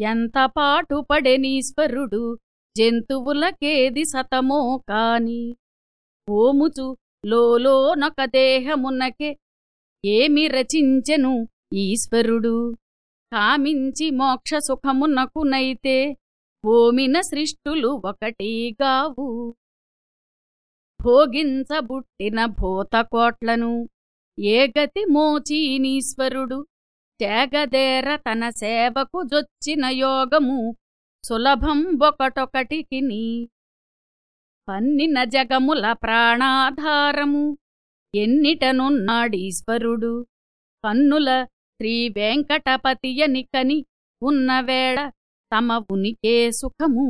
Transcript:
ఎంత పాటుపడెనీశ్వరుడు జంతువులకేది సతమో కాని. ఓముచు లోలోనొక దేహమునకే ఏమి రచించెను ఈశ్వరుడు? కామించి మోక్ష సుఖమునకునైతే ఓమిన సృష్టులు ఒకటిగావు భోగించబుట్టిన భూతకోట్లను ఏ గతి మోచీనీశ్వరుడు తేగదేర తన సేవకు జొచ్చిన యోగము సులభం ఒకటొకటికిని పన్నిన జగముల ప్రాణాధారము ఎన్నిటనున్నాడీశ్వరుడు. కన్నుల శ్రీ కని ఉన్నవేళ తమ ఉనికే సుఖము